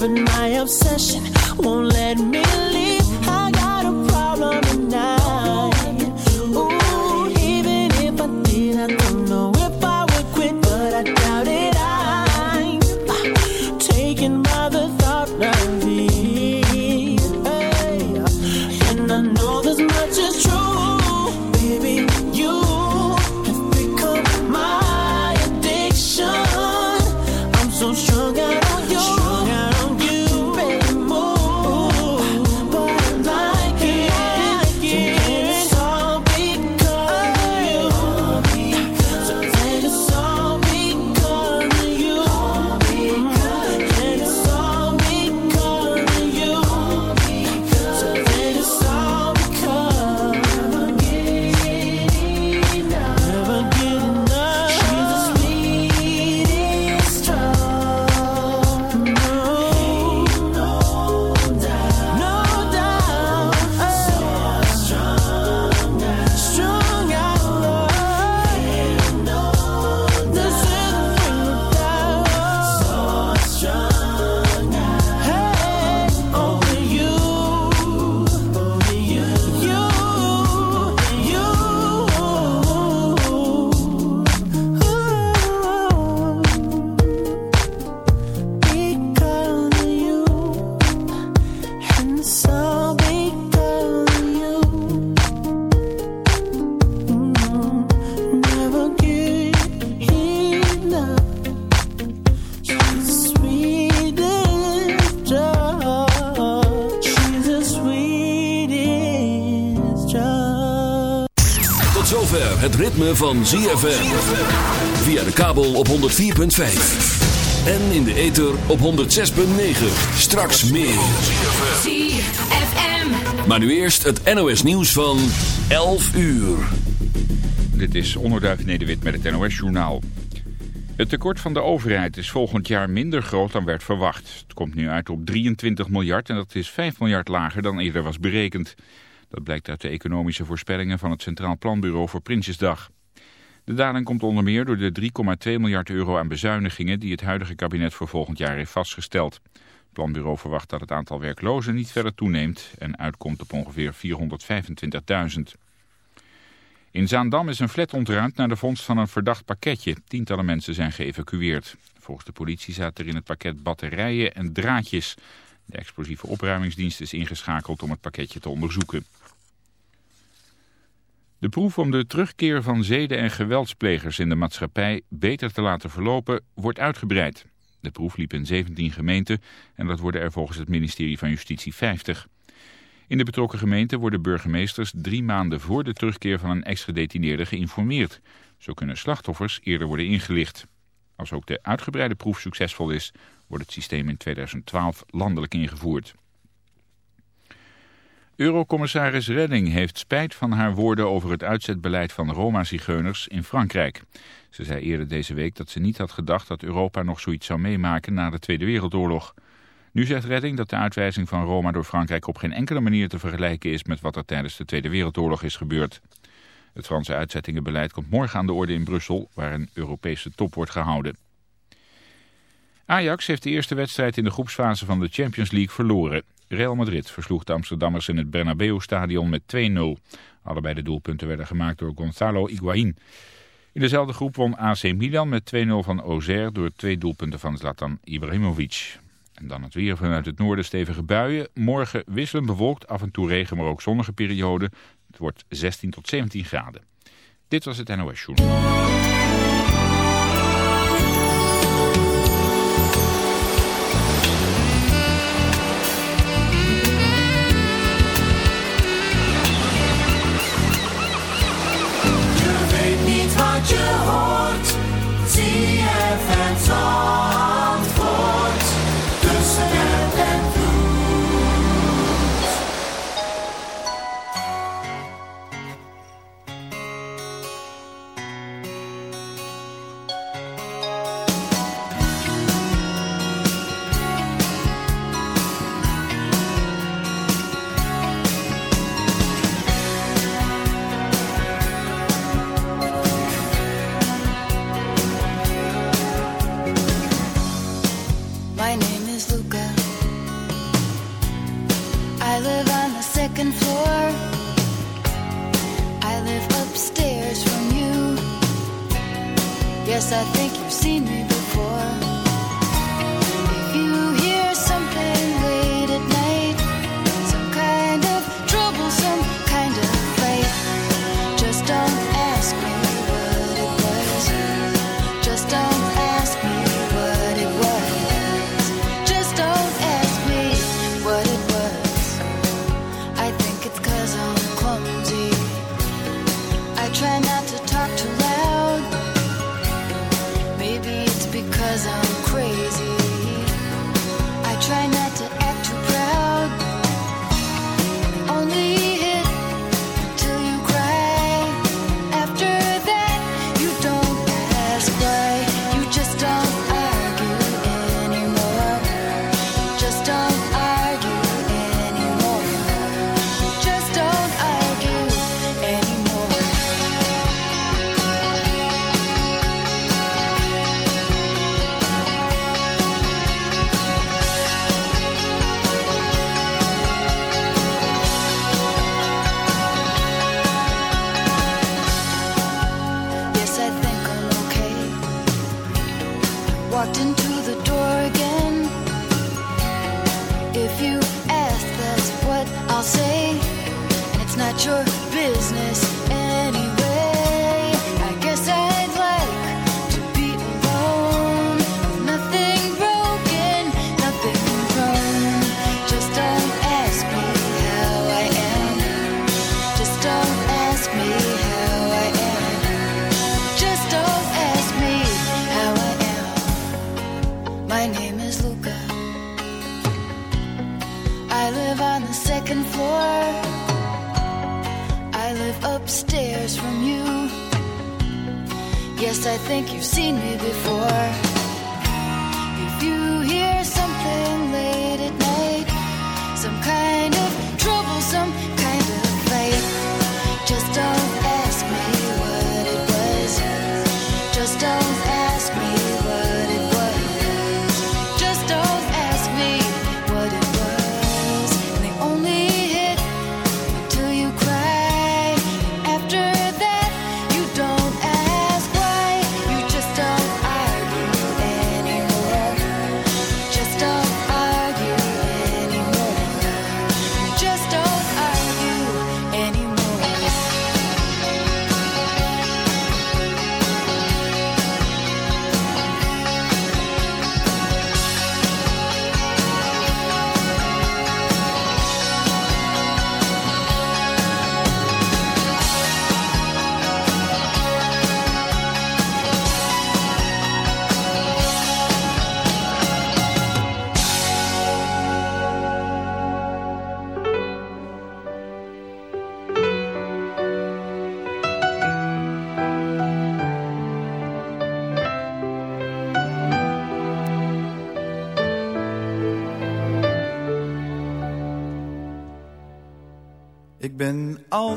loving my obsession won't let me zover het ritme van ZFM. Via de kabel op 104.5. En in de ether op 106.9. Straks meer. ZFM. Maar nu eerst het NOS nieuws van 11 uur. Dit is Onderduif Nederwit met het NOS-journaal. Het tekort van de overheid is volgend jaar minder groot dan werd verwacht. Het komt nu uit op 23 miljard en dat is 5 miljard lager dan eerder was berekend. Dat blijkt uit de economische voorspellingen van het Centraal Planbureau voor Prinsjesdag. De daling komt onder meer door de 3,2 miljard euro aan bezuinigingen die het huidige kabinet voor volgend jaar heeft vastgesteld. Het planbureau verwacht dat het aantal werklozen niet verder toeneemt en uitkomt op ongeveer 425.000. In Zaandam is een flat ontruimd naar de vondst van een verdacht pakketje. Tientallen mensen zijn geëvacueerd. Volgens de politie zaten er in het pakket batterijen en draadjes. De explosieve opruimingsdienst is ingeschakeld om het pakketje te onderzoeken. De proef om de terugkeer van zeden- en geweldsplegers in de maatschappij beter te laten verlopen wordt uitgebreid. De proef liep in 17 gemeenten en dat worden er volgens het ministerie van Justitie 50. In de betrokken gemeenten worden burgemeesters drie maanden voor de terugkeer van een ex-gedetineerde geïnformeerd. Zo kunnen slachtoffers eerder worden ingelicht. Als ook de uitgebreide proef succesvol is, wordt het systeem in 2012 landelijk ingevoerd. Eurocommissaris Redding heeft spijt van haar woorden over het uitzetbeleid van Roma-zigeuners in Frankrijk. Ze zei eerder deze week dat ze niet had gedacht dat Europa nog zoiets zou meemaken na de Tweede Wereldoorlog. Nu zegt Redding dat de uitwijzing van Roma door Frankrijk op geen enkele manier te vergelijken is met wat er tijdens de Tweede Wereldoorlog is gebeurd. Het Franse uitzettingenbeleid komt morgen aan de orde in Brussel, waar een Europese top wordt gehouden. Ajax heeft de eerste wedstrijd in de groepsfase van de Champions League verloren. Real Madrid versloeg de Amsterdammers in het Bernabeu-stadion met 2-0. Allebei de doelpunten werden gemaakt door Gonzalo Higuaín. In dezelfde groep won AC Milan met 2-0 van Auxerre door twee doelpunten van Zlatan Ibrahimovic. En dan het weer vanuit het noorden stevige buien. Morgen wisselend bewolkt, af en toe regen, maar ook zonnige periode. Het wordt 16 tot 17 graden. Dit was het NOS Journal.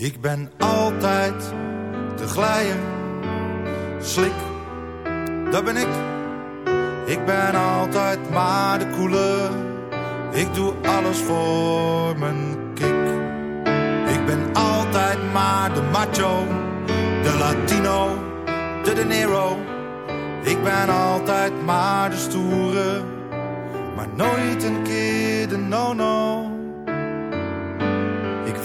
Ik ben altijd de glijer, slik, dat ben ik. Ik ben altijd maar de koele, ik doe alles voor mijn kick. Ik ben altijd maar de macho, de latino, de de nero. Ik ben altijd maar de stoere, maar nooit een keer de no-no.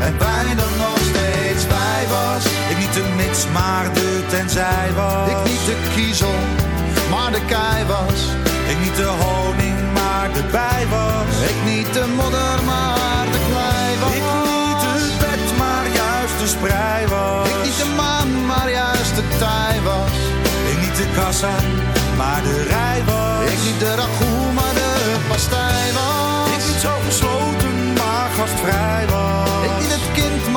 En bijna nog steeds wij was. Ik niet de mits, maar de tenzij was. Ik niet de kiezel, maar de kei was. Ik niet de honing, maar de bij was. Ik niet de modder, maar de klei was. Ik niet het bed, maar juist de sprei was. Ik niet de maan, maar juist de tij was. Ik niet de kassa, maar de rij was. Ik niet de ragout, maar de pastij was. Ik niet zo gesloten, maar gastvrij was.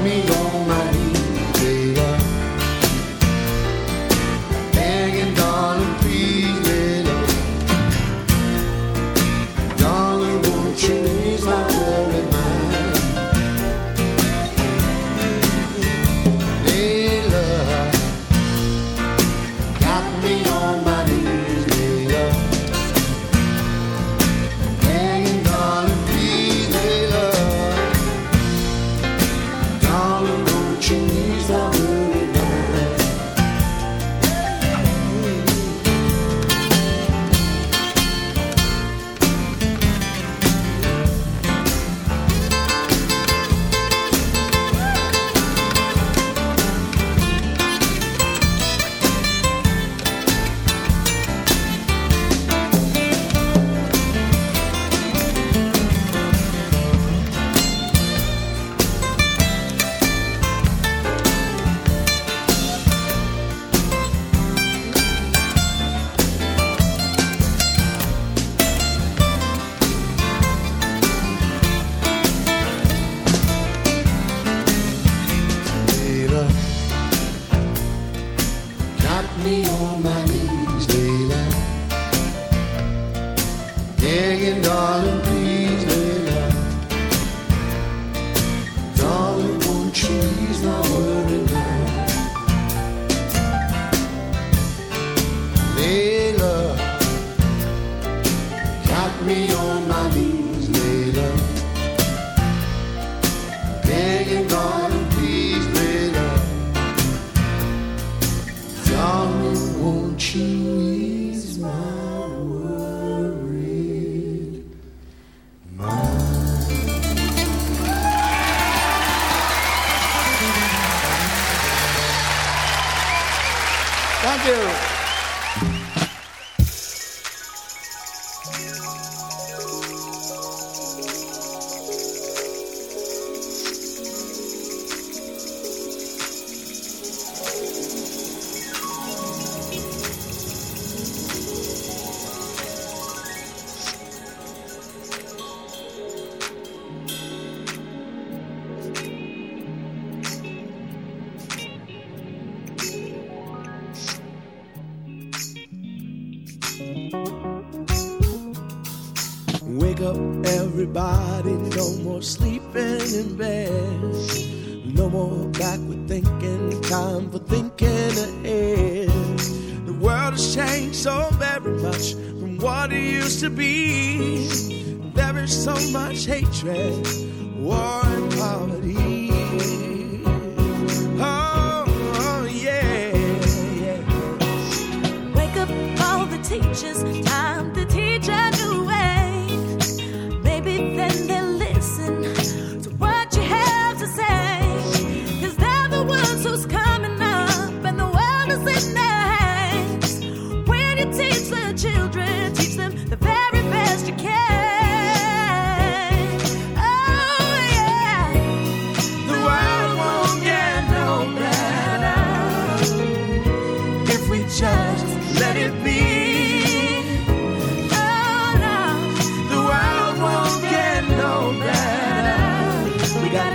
conmigo. smile.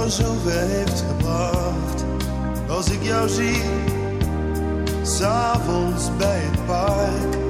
jou zover heeft gebracht. Als ik jou zie, s'avonds bij het park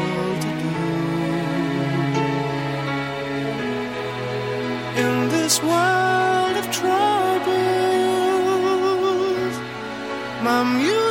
this world of troubles. My music.